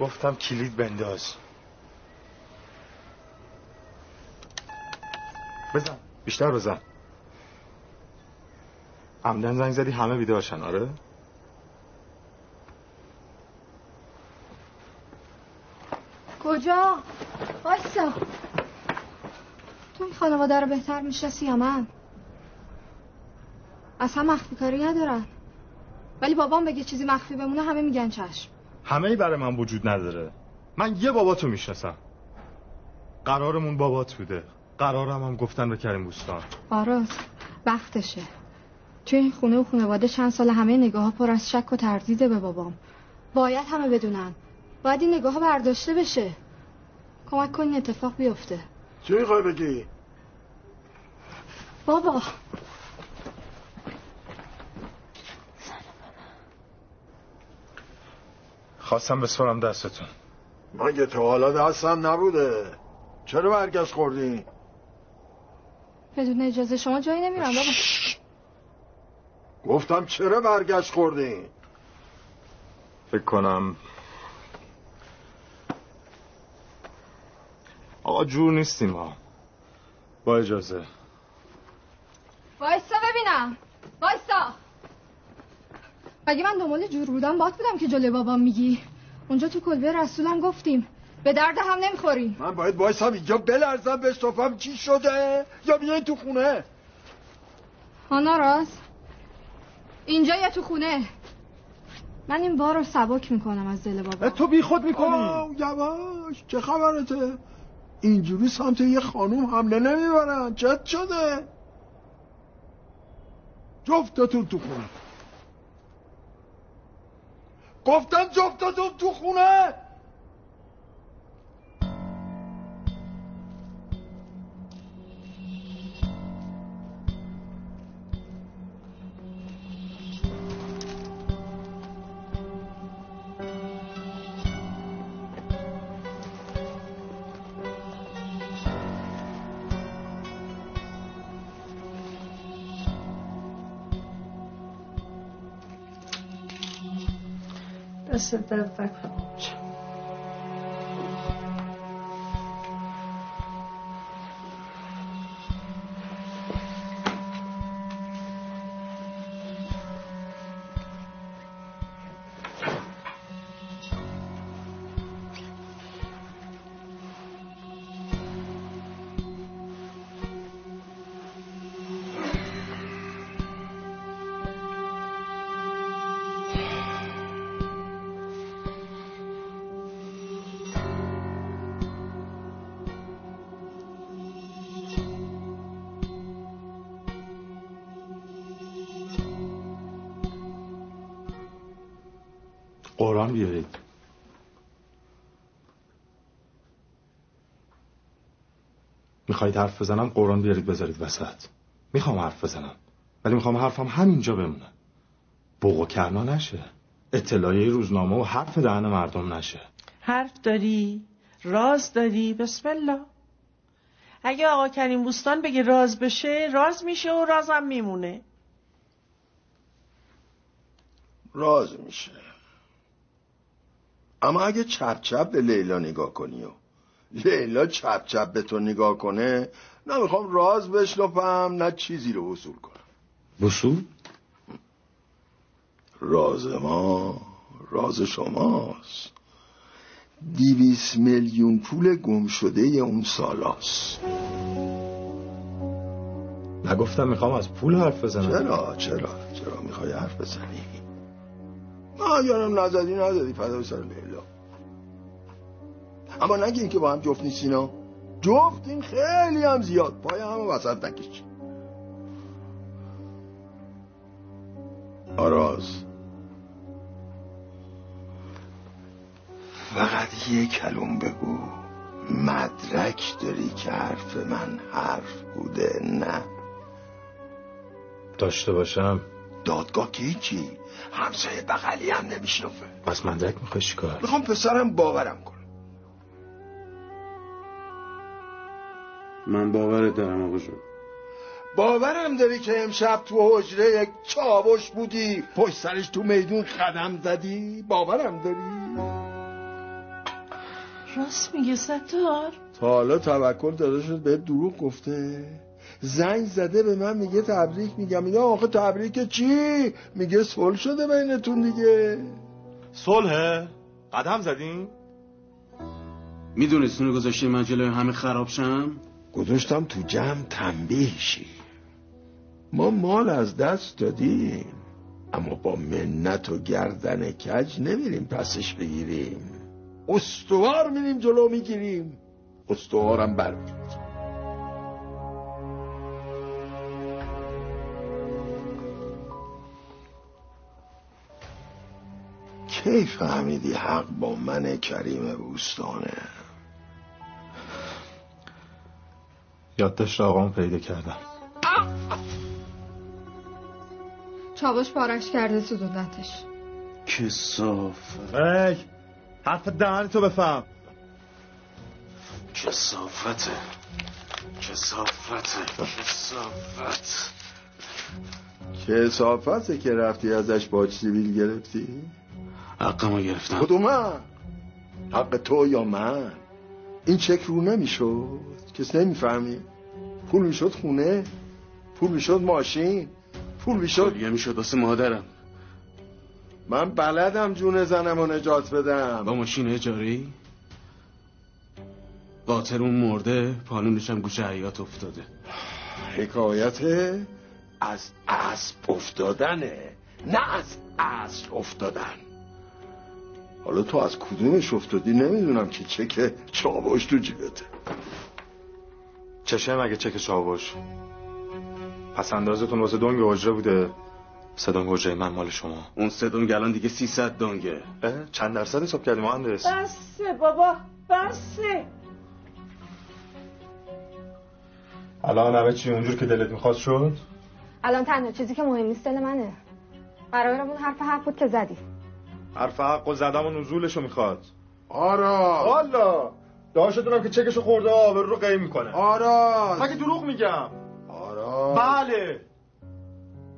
گفتم کلید بنداز. بزن. بیشتر بزن. عمدن زنگ زدی همه بیدارشن آره؟ کجا؟ بایستا تو این خانواده رو بهتر می‌شناسی یا من؟ اصلا مخفی کاری ندارن. ولی بابام بگه چیزی مخفی بمونه همه میگن چشم. همه ای برای من وجود نداره. من یه باباتو می‌شناسم. قرارمون بابات بوده. قرارم هم گفتن به کریم بوستان آراز وقتشه. توی این خونه و خانواده چند سال همه نگاه ها پر از شک و تردیده به بابام. باید همه بدونن. باید این نگاه ها برداشته بشه. کمک کن این اتفاق بیفته. چی می‌خوای بگی؟ بابا. خواستم بسپرم دستتون. مگه تا حالا دستم نبوده؟ چرا برگشت خوردی؟ بدون اجازه شما جایی نمیرم بابا. گفتم چرا برگشت خوردی؟ فکر کنم آقا جور نیستیم ها با اجازه. وایستا ببینم. وایستا. اگه من دنبال جور بودم باد بودم که جلوی بابام میگی. اونجا تو کلبه رسولم گفتیم. به درد هم نمی‌خوریم من باید وایسم اینجا بلرزم بشتفم چی شده؟ یا بیاین تو خونه. آنا راز اینجا یا تو خونه؟ من این بار رو سبک می‌کنم از دل بابا. تو بی خود می‌کنی. آه یواش. چه خبرته؟ اینجوری سمت یه خانوم حمله نمی‌برن. چت شده؟ جفتتون تو خونه. گفتم جفتتون تو خونه؟ دست درد نکنه قرآن بیارید. می‌خواید حرف بزنم قرآن بیارید بذارید وسط. می‌خوام حرف بزنم ولی می‌خوام حرفم همینجا بمونه. بوق و کرنا نشه. اطلاعیه روزنامه و حرف دهن مردم نشه. حرف داری؟ راز داری؟ بسم الله. اگه آقا کریم بوستان بگه راز بشه راز میشه و رازم میمونه. راز میشه. اما اگه چپ چپ به لیلا نگاه کنی و لیلا چپ چپ به تو نگاه کنه نه می‌خوام راز بشنفم نه چیزی رو وصول کنم. بسو راز ما راز شماست. دیویس میلیون پول گم شده اون سالاست. نگفتم می‌خوام از پول حرف بزنم. چرا چرا چرا می‌خوای حرف بزنی؟ ما یارم نزدی نزدی فدای سر لیلا اما نگین که با هم جفت نیستینا جفتین خیلی هم زیاد. پای همه وسط نکشی آراز. فقط یه کلم بگو. مدرک داری که حرف من حرف بوده نه. داشته باشم. دادگاه که هیچی همسایه بغلی هم نمیشنفه پس مدرک می‌خوای چیکار می‌خوام پسرم باورم کنه من باورت دارم آقا جون. باورم داری که امشب تو حجره یک چاوش بودی؟ پشت سرش تو میدون قدم زدی؟ باورم داری؟ راست میگه ستار. تا حالا توکل داده شد به دروغ گفته. زنگ زده به من میگه تبریک میگم. میگه آخه تبریک چی؟ میگه صلح شده بینتون دیگه. صلحه قدم زدیم میدونستونی گذاشته من جلوی همه خراب شم؟ گذاشتم تو جمع تنبیه شی. ما مال از دست دادیم اما با منت و گردن کج نمیریم پسش بگیریم. استوار میریم جلو می‌گیریم. استوارم بر کی فهمیدی حق با من کریم بوستانه؟ یادداشت آقامو پیدا کردم. چاوش پارش کرده سوزوندتش کسافت ای حرف دهن تو بفهم. کسافته کسافته کسافت کسافته که رفتی ازش باج سیبیل گرفتی؟ حقمو گرفتم. کدوم؟ من حق تو یا من؟ این چک رو نمی‌شد؟ کس نمی‌فهمی پول می‌شد خونه پول می‌شد ماشین پول می‌شد یه می‌شد واسه مادرم. من بلدم جون زنم رو نجات بدم. با ماشین اجاری قاطر اون مرده پانونش هم گوشه حیات افتاده. حکایت از اسب افتادنه نه از اصل افتادن. حالا تو از کدومش افتادی؟ نمی‌دونم که چک چاوش تو جیبته. چشه مگه چک چاوش پس اندازتون واسه دنگ حجره بوده؟ سه دنگ حجره من مال شما. اون سه دنگ الان دیگه 300 دنگه؟ چند درصد حساب کردی مهندس؟ بسه بابا بسه. الان همه چی اونجور که دلت می‌خواد شد؟ الان تنها چیزی که مهم نیست دل منه. قرارمون حرف حق بود که زدی. حرف حق و زدم و نزولشو می‌خواد. آراز والا. داشتونم که چکشو خورده آبرو رو قیم می‌کنه. آراز. مگه دروغ میگم؟ آراز. بله.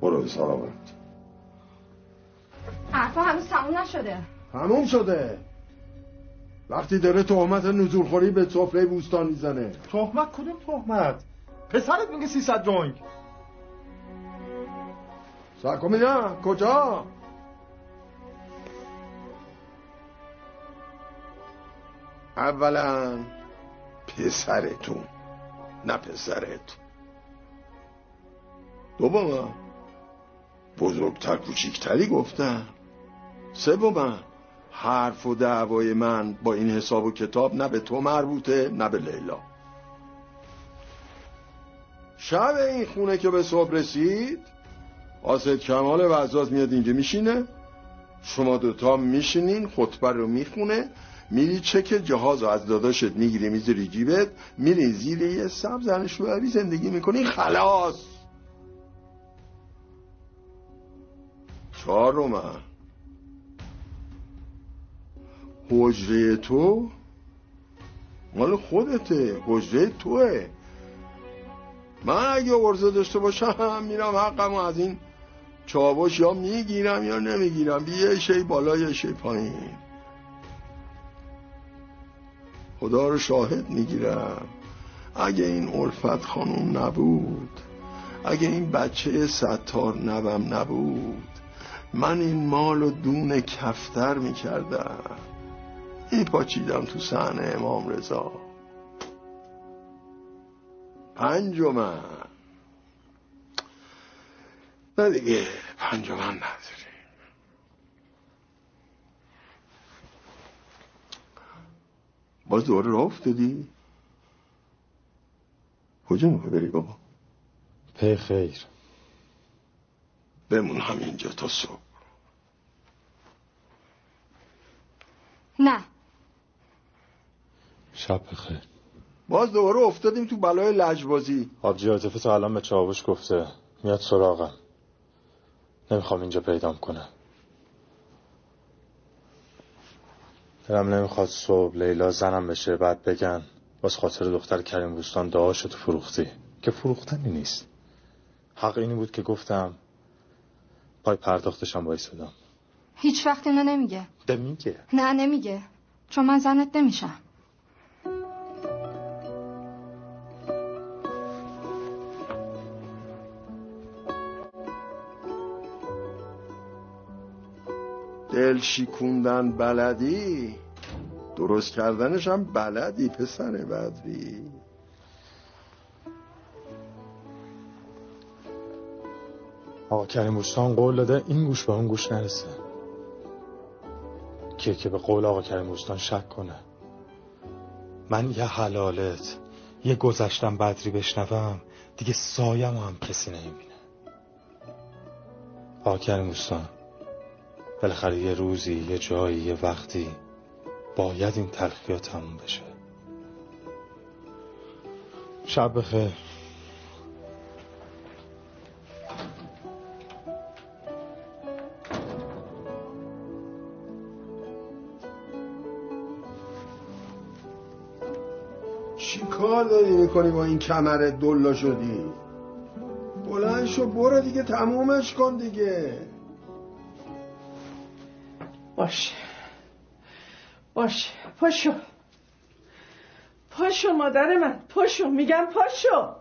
برو به سلامت حرفا هنوز تموم نشده. تموم شده. وقتی داره تهمت نزولخوری به سفره بوستان می‌زنه. تهمت؟ کدوم تهمت؟ پسرت میگه 300 دنگ سرکو میرم کجا؟ اولا پسرتون نه پسرت. دوما بزرگتر کوچیکتری گفتم سوما حرف و دعوای من با این حساب و کتاب نه به تو مربوطه نه به لیلا. شب این خونه که به صبح رسید آسد کمال وزاز میاد اینجا میشینه. شما دوتا میشینین خطبه رو می‌خونه. میری چک جهاز رو از داداشت می‌گیری می‌ذاری جیبت میری زیر یه زن شوهری زندگی می‌کنی خلاص. چهارم حجره تو؟ مال خودته حجره توه. من اگه ورزه داشته باشم میرم حقمو از این چابش یا می‌گیرم یا نمی‌گیرم. یه شی بالا یه شی پایین. خدا رو شاهد می‌گیرم. اگه این الفت خانم نبود اگه این بچه ستار نبم نبود من این مال و دون کفتر می‌کردم. میپاچیدم تو صحنه امام رضا. پنجمن. نه دیگه پنجمن نداریم. باز دوباره راه افتادی کجا می‌خوای بری بابا پی خیر بمون همینجا تا صبح نه شب بخیر باز دوباره افتادیم تو بلای لجبازی آبجی عاطفه تا الان به چاوش گفته میاد سراغم نمی‌خوام اینجا پیدام کنم دلم نمی‌خواد صبح لیلا زنم بشه بعد بگن. باز خاطر دختر کریم بوستان دعاشو تو فروختی. که فروختنی نیست. حق اینی بود که گفتم پای پرداختشم بایستدم هیچ وقت اینو نمیگه. ده میگه. نه نمیگه. چون من زنت نمیشم. دل شیکوندن بلدی؟ درست کردنش هم بلدی پسر بدری آقا کریم قول داده این گوش به اون گوش نرسه. کیه که به قول آقا کریم شک کنه؟ من یه حلالت یه گذشتم بدری بشنوم دیگه سایم هم کسی نمی‌بینه. آقا کریم بالاخره یه روزی یه جایی یه وقتی باید این تلخیات تموم بشه. شب بخیر. چی کار داری می‌کنی با این کمر دلا شدی؟ بلند شو برو دیگه تمومش کن دیگه. باشه. باشه. پاشو. پاشو مادر من. پاشو. میگم پاشو.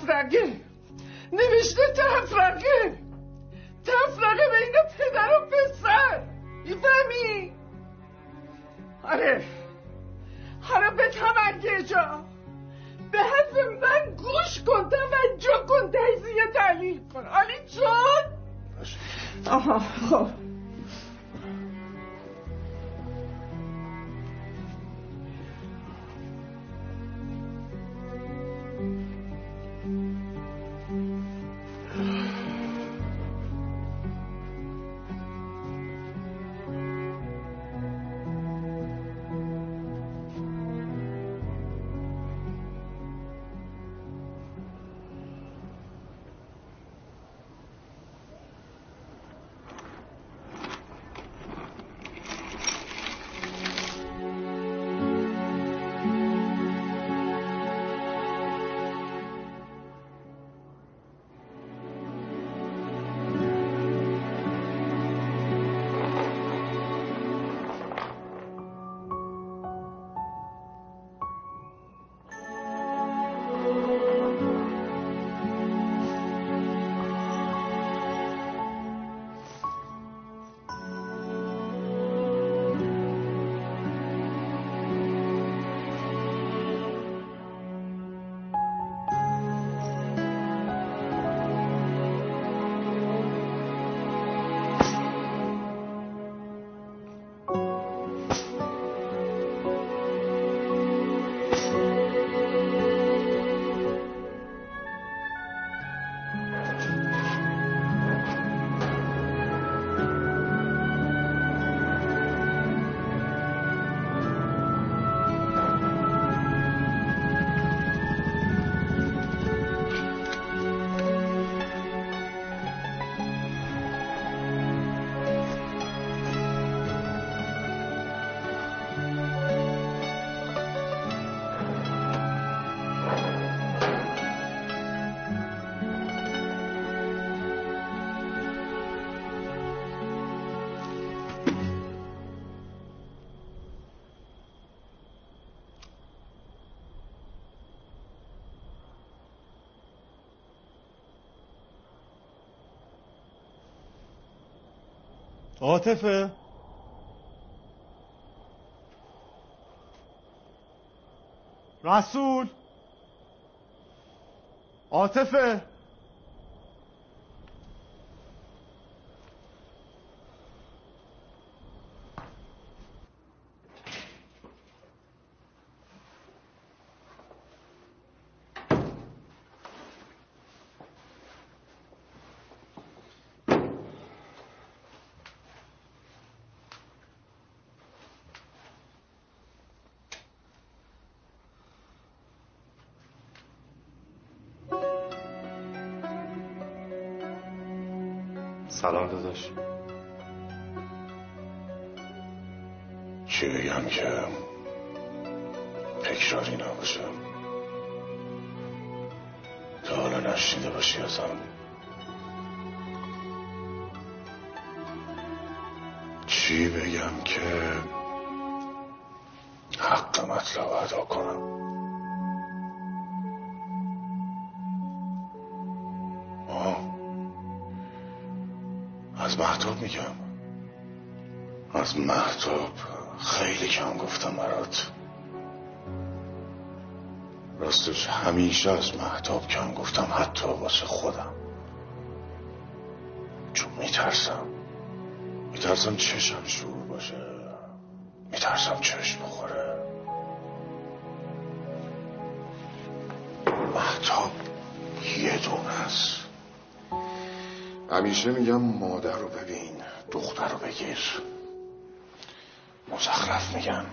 تفرقه. نوشته تفرقه. تفرقه بین پدر و پسر. می‌فهمی؟ آره. آره به تمرگه جا. به حرف من گوش کن توجه کن تجزیه تحلیل کن. آلی جان. آها خب. عاطفه. رسول. عاطفه. سلام داداش. چی بگم که تکراری نباشم تا حالا نشنیده باشی ازم. چی بگم که حق مطلب ادا کنم؟ محتاب میگم. از محتاب خیلی کم گفتم برات. راستش همیشه از محتاب کم گفتم حتی واسه خودم. چون میترسم. میترسم چشم شور باشه. میترسم چشم بخوره. محتاب یه دونه است. همیشه میگم مادر رو ببین دختر رو بگیر. مزخرف میگن.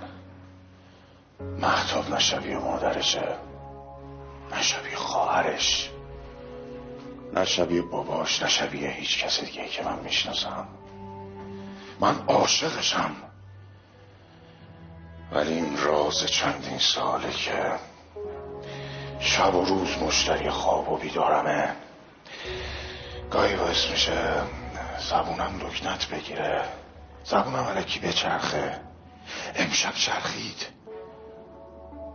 محتاب نه شبیه مادرشه. نه شبیه خواهرش. نه شبیه باباش نه شبیه هیچ کس دیگه که من می‌شناسم. من عاشقشم. ولی این راز چندین ساله که شب و روز مشتری خواب و بیدارمه. گاهی باعث میشه زبونم لکنت بگیره. زبونم علکی بچرخه امشب چرخید.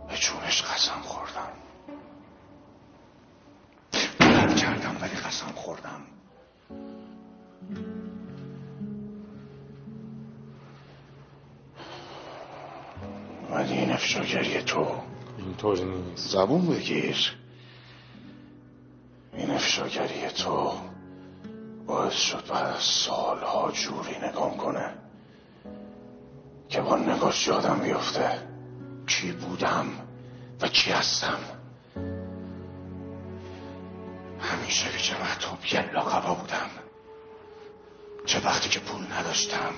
به چونش قسم خوردم. بلد کردم ولی قسم خوردم. ولی این افشاگری تو اینطور نیست. زبون بگیر. این افشاگری تو باعث شد بعد از سالها جوری نگام کنه که با نگاش یادم بیفته. کی بودم و کی هستم؟ همیشه بیچه محتوب یه لاقبا بودم چه وقتی که پول نداشتم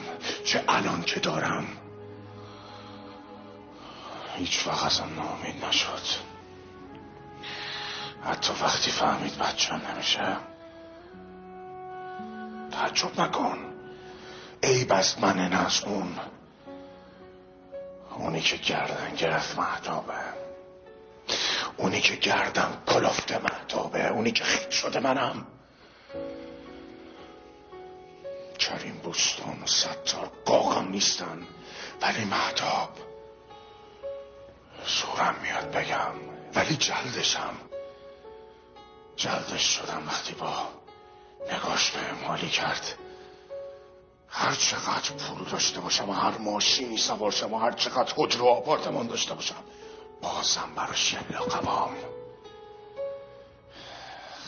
چه الان که دارم. هیچ وقت ازم نامید نشد. حتی وقتی فهمید بچه نمیشه. تعجب نکن. ای بس من اون. اونی که گردن گرفت محتابه. اونی که گردن کلفته محتابه. اونی که خیلی شده منم. کریم بوستان و ستار قاقم نیستن. ولی محتاب. زورم میاد بگم. ولی جلدشم. جلدش شدم وقتی با نگاش به مالی کرد. هر چقدر پول داشته باشم و هر ماشینی سوار شم و هر چقدر حجر و آپارتمان داشته باشم بازم براش یه لقبام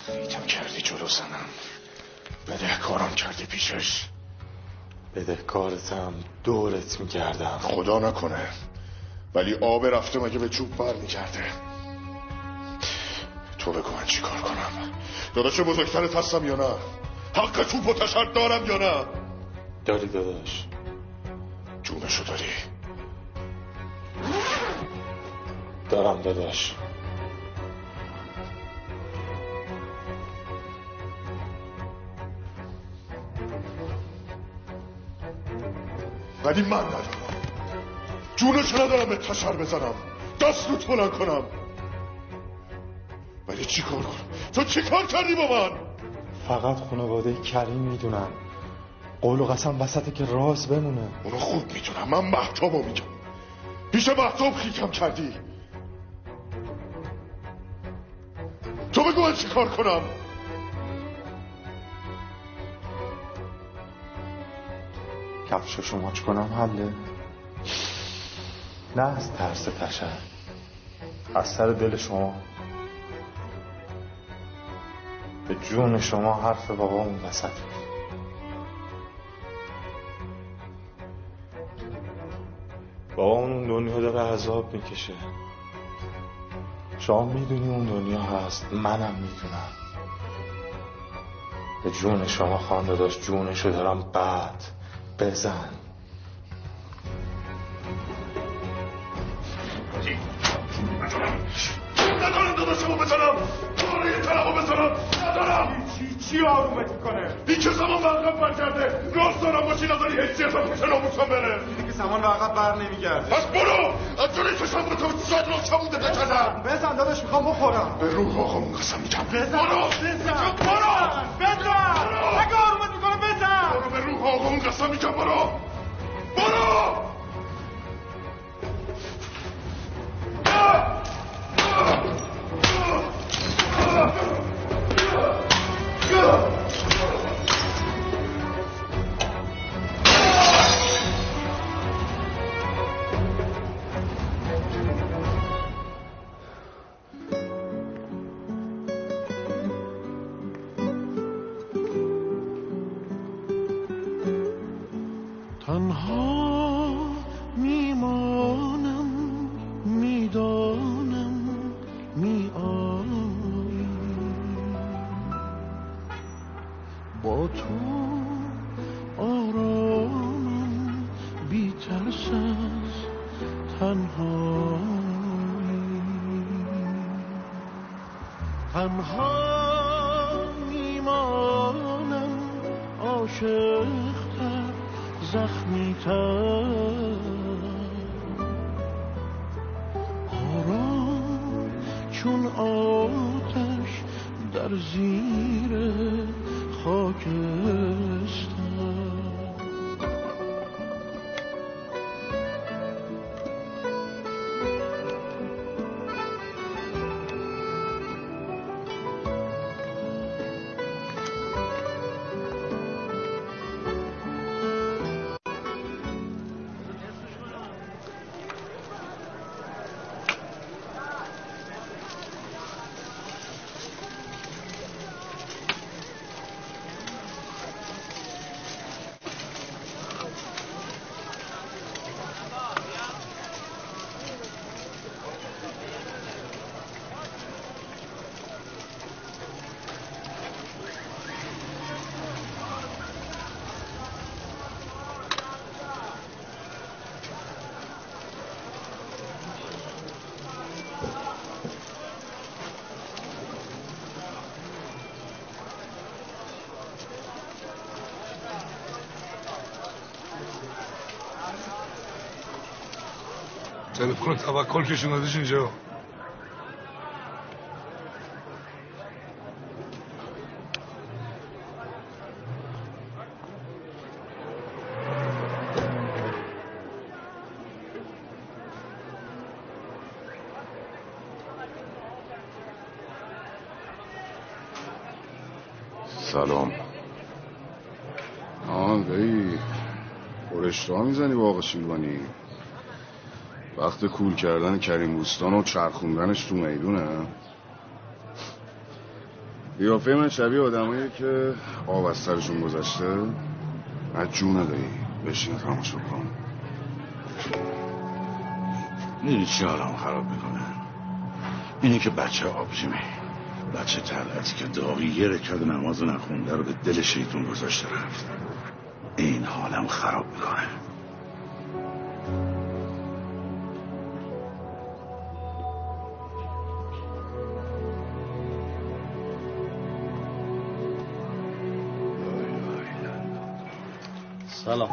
خیتم کردی جلو زنم. بده کارم کردی پیشش. بدهکارتم دورت میگردم خدا نکنه. ولی آب رفته مگه به چوب بر میگرده تو بگو من چی کار کنم؟ داداش بزرگترت هستم یا نه؟ حق توپ و تشر دارم یا نه؟ داری داداش. جونشو داری. دارم داداش. ولی من ندارم. جونشو ندارم به تشر بزنم. دست رو بلند کنم. ولی چی کار کنم؟ تو چی کار کردی با من فقط خانواده کریم می‌دونن. قول و قسم وسطه که راز بمونه. اونو خوب می‌دونم من محتابو میگم. پیش محتاب خیکم کردی؟ تو بگو من چی کار کنم؟ کفش شما چ کنم حله. نه از ترس تشر از سر دل شما. جون شما حرف بابامون وسط. بابامون اون دنیا داره عذاب می‌کشه. شما می‌دونی اون دنیا هست؟ منم می‌دونم. به جون شما خانده داشت. جونشو دارم بعد. بزن. چی آرومت می‌کنه؟ این که زمان برقم برگرده راست دارم باشی نداری حیثیتم پیش ناموسم بره؟ دیگه زمان به عقب بر نمیگرده. پس برو! از جلوی چشم به تو شاید رو چمون دده کردم بزن داداش می‌خوام بخورم. به روح آقامون قسم میگم بزن برو! بزن. برو! بزن. اگه آرومت می‌کنه بزن. برو به روح آقامون قسم میگم برو برو! می‌دانم میآیی. با تو آرامم بی ترس از تنهایی. تنها میمانم زخمی در تلفن توکل کشوندش اینجا سلام آه دایی خورشتا می‌زنی با آقا شیلوانی وقت کول کردن کریم بوستان و چرخوندنش تو می‌دونه. قیافه من شبیه آدمایی که آب از سرشون گذشته از جونه بشین تماشا کن. می‌دونی چی حالم خراب می‌کنه؟ اینه که بچه آبجیمه. بچه تلتی که داغی یه رکت نماز نخونده رو به دل شیطون گذاشته رفت. این حالم خراب می‌کنه. سلام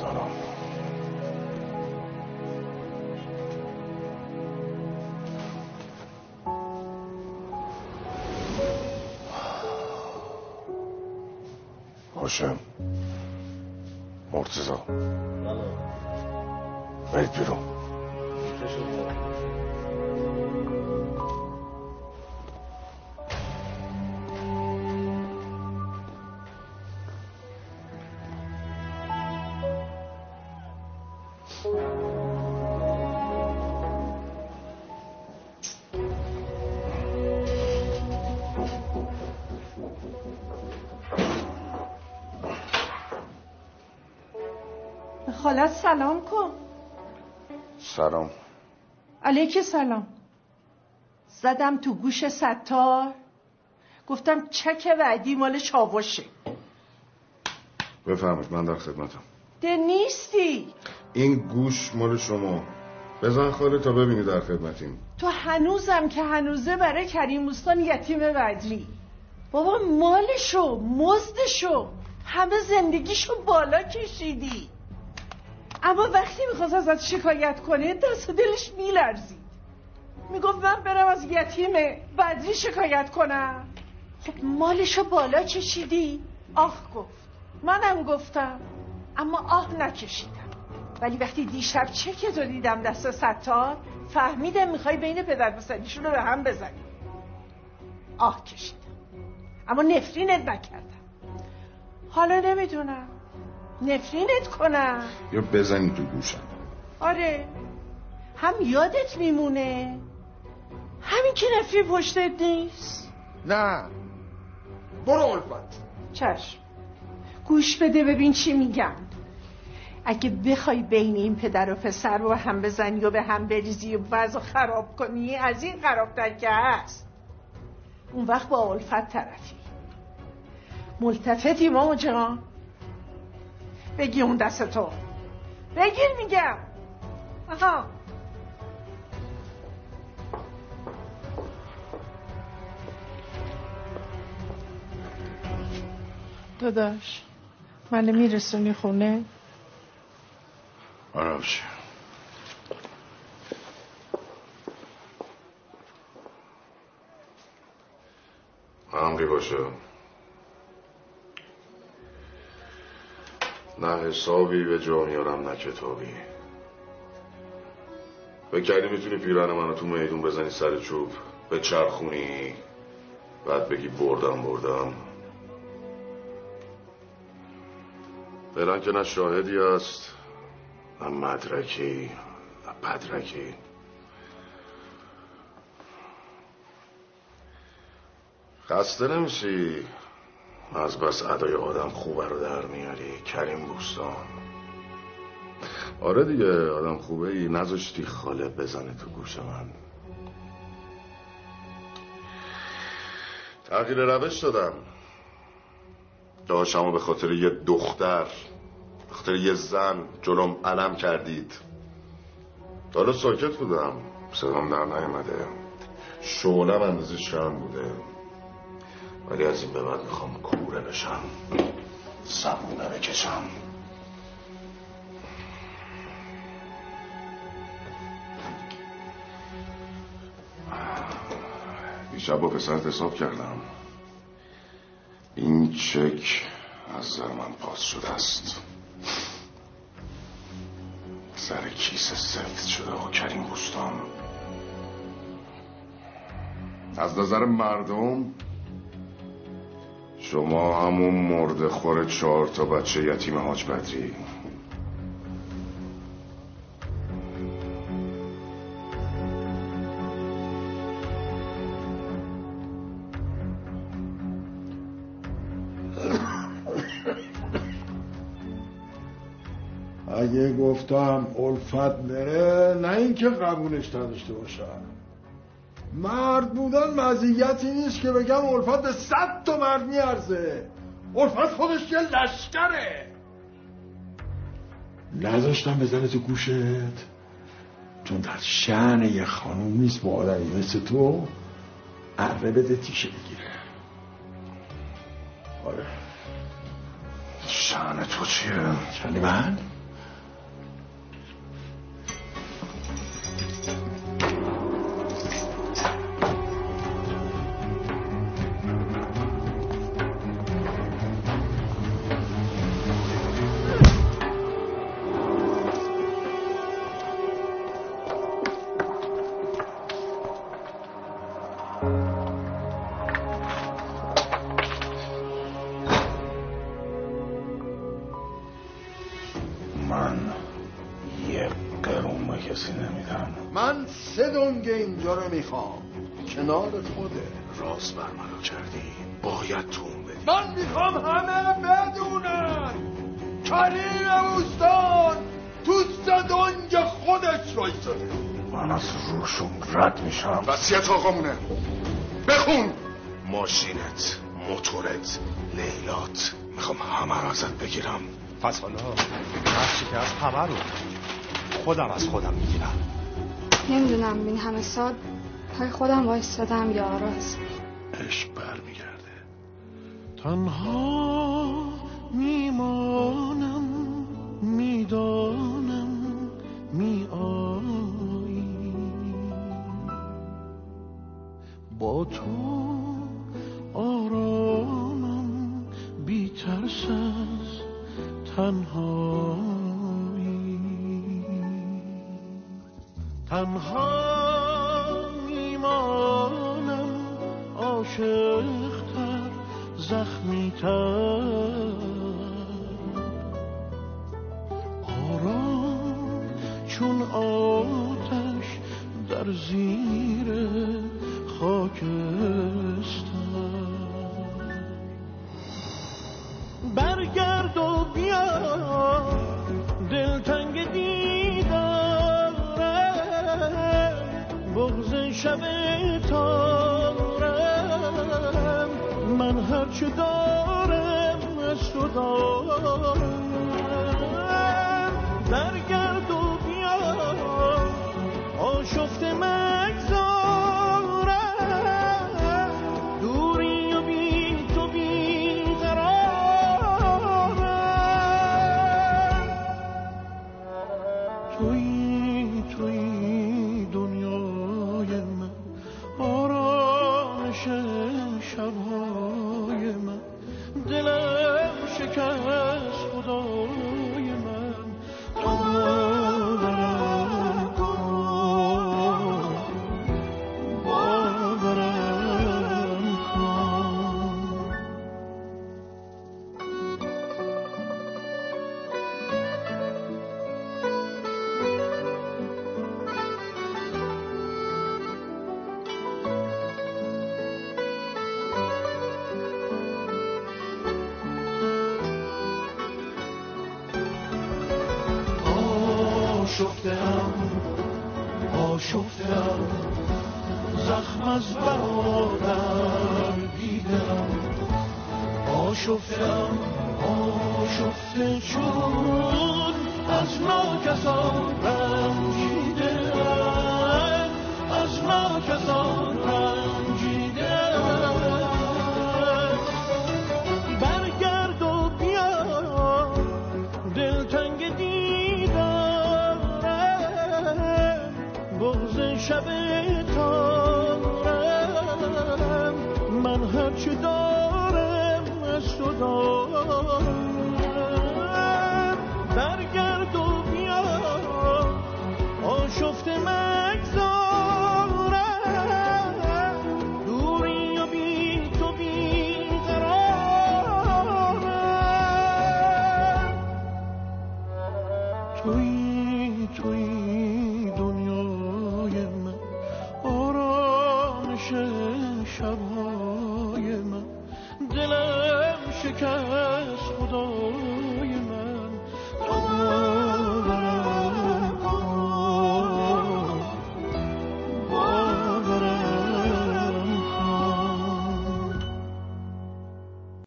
سلام هاشم مرتزا برید بیرون خالت سلام کن. سلام. علیک سلام. زدم تو گوش ستار. گفتم چک وعدی مال چاوشه بفرمایید من در خدمتم. ده نیستی. این گوش مال شما. بزن خاله تا ببینی در خدمتیم. تو هنوزم که هنوزه برای کریم بوستان یتیم بدری. بابا مالشو مزدشو همه زندگیشو بالا کشیدی. اما وقتی می‌خواست ازت شکایت کنه دست دلش میلرزید. می‌گفت من برم از یتیم بدری شکایت کنم. خب مالشو بالا کشیدی؟ آه گفت. منم گفتم. اما آه نکشیدم. ولی وقتی دیشب چک تو دیدم دست ستار فهمیدم می‌خوای بین پدر پسریشون رو به هم بزنی. آه کشیدم. اما نفرینت نکردم. حالا نمی‌دونم. نفرینت کنم. یا بزنی تو گوشم. آره. هم یادت میمونه. همین که نفری پشتت نیست. نه. برو الفت. چشم. گوش بده ببین چی میگم. اگه بخوای بین این پدر و پسر رو هم بزنی و به هم بریزی و وضع خراب کنی از این خرابتر که هست. اون وقت با الفت طرفی. ملتفتی ماما جان. بگی اون دست تو. بگیر میگم. آها. داداش من میرسونی خونه؟ آره همقی باشه. نه حسابی به جا میارم نه کتابی. به کردی می‌تونی پیرن منو تو میدون بزنی سر چوب؟ به چرخونی؟ بعد بگی بردم بردم. فعلا که نه شاهدی است. نه مدرکی نه پدرکی. خسته نمیشی؟ از بس ادای آدم خوبه رو در میاری کریم بوستان. آره دیگه آدم خوبه ای نذاشتی خاله بزنه تو گوش من. تغییر روش دادم. داشتم به خاطر یه دختر خاطر یه زن جلوم علم کردید. حالا ساکت بودم. صدام در نیومده شعلم اندازه شم بوده. ولی از این به بعد می‌خوام کوره بشم. زبونه بکشم. دیشب با پسرت حساب کردم. این چک از من پاس شده است. سر کیسه سفت شده و کریم بوستان. از نظر مردم شما همون مرد خور چهار تا بچه یتیم حاج بدری. گفتم الفت بره نه اینکه قبولش نداشته باشم. مرد بودن مزیتی نیست که بگم الفت به صد تا مرد میارزه. الفت خودش یه لشکره. نذاشتم بزنه تو گوشت چون در شعن یه خانوم نیست با آدمی مثل تو اره بده تیشه بگیره. آره. شعن تو چیه؟ شنی من؟ نال خوده راست بر منو کردی. باید تون بدی من می‌خوام همه بدونن کریم اوستان تو صدنگ خودش رایزده من از روشون رد میشم. وسیعت آقامونه. بخون. ماشینت موتورت لیلات. می‌خوام همه رو ازت بگیرم. پس حالا هرچی که از همه رو خودم از خودم می‌گیرم. نمی‌دونم این همه سال پای خودم وایستادم یا آراز عشق برمیگرده. تنها میمانه